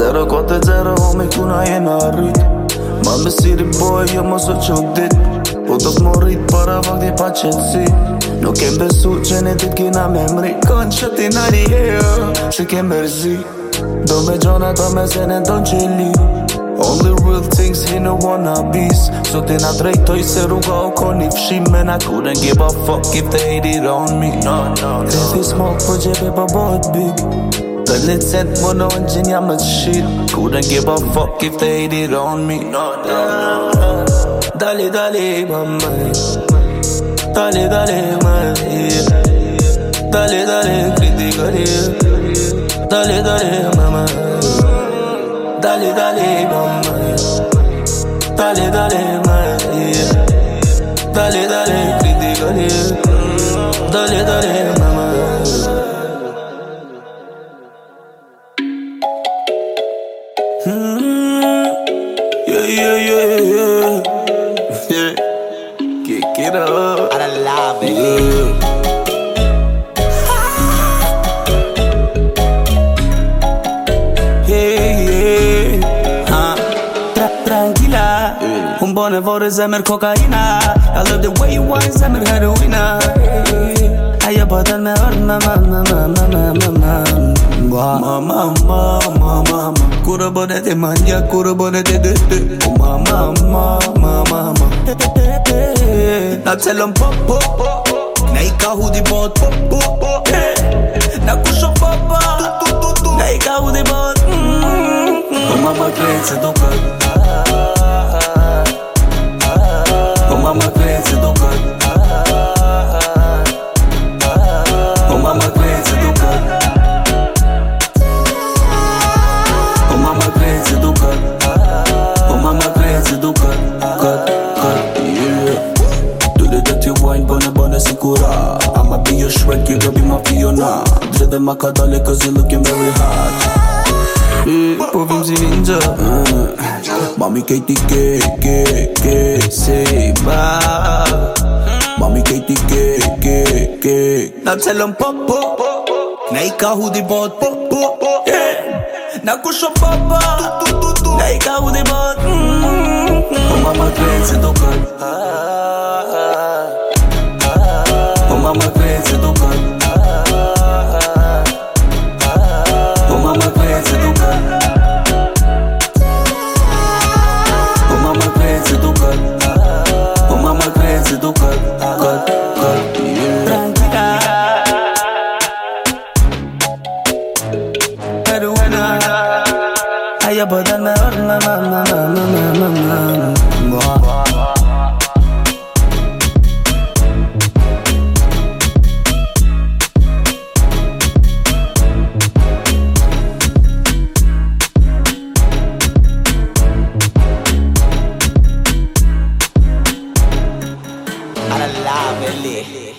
4-0 homi kuna jena rrit Ma me siri boy jo mos o qo dit. Po do t'mo rrit para vakti pa qëtësi Nuk kem besu që në dit kina me mri Kon që ti në një herë Se kem mërzi Do me gjona ta me do në qeli Only real things he no wanna bees So ti na drejtoj se rruga o koni fshime I couldn't give a fuck if they hate it on me. No, no, no. Refi smoke po gjepe bot big Väldigt sent på dagen, ja men shit. Couldn't give a fuck if they hate it on me. No, no, no, no. Dale, dale, mamma Dale, dale, Maria Dale, dale, criticaría Dale, dale, mamá Dale, dale, mamá Dale, dale, Maria tequila. Yeah. Un bone voor zemmer cocaïna. I love the way you want zemmer heroïna. هيا بدل ما ما ما ما ما ما ما Mama, mama, mama, kurabone te manja, kurabone te de de. Oh mama, mama, mama, na celom pop pop pop, na ikahu di bot pop pop pop, na kusho papa, na ikahu di bot. Oh mama, klece do I'ma be your Shrek, you could be my Fiona. Drze maka dalej cause you looking very hot. Hey, powiem zwinza Mami Katy K, K, say bye. Mami Katy K, K, K Na celom pop, pop, Na ika hudi bot, pop, pop, Na kusho papa Na ika hudi bot Mama kręcę do końca yapıdana orla na na na na na na na na Yeah.